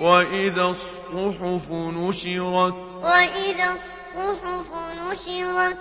وَإِذَا الصُّحُفُ نُشِرَتْ وَإِذَا الصُّحُفُ نُشِرَتْ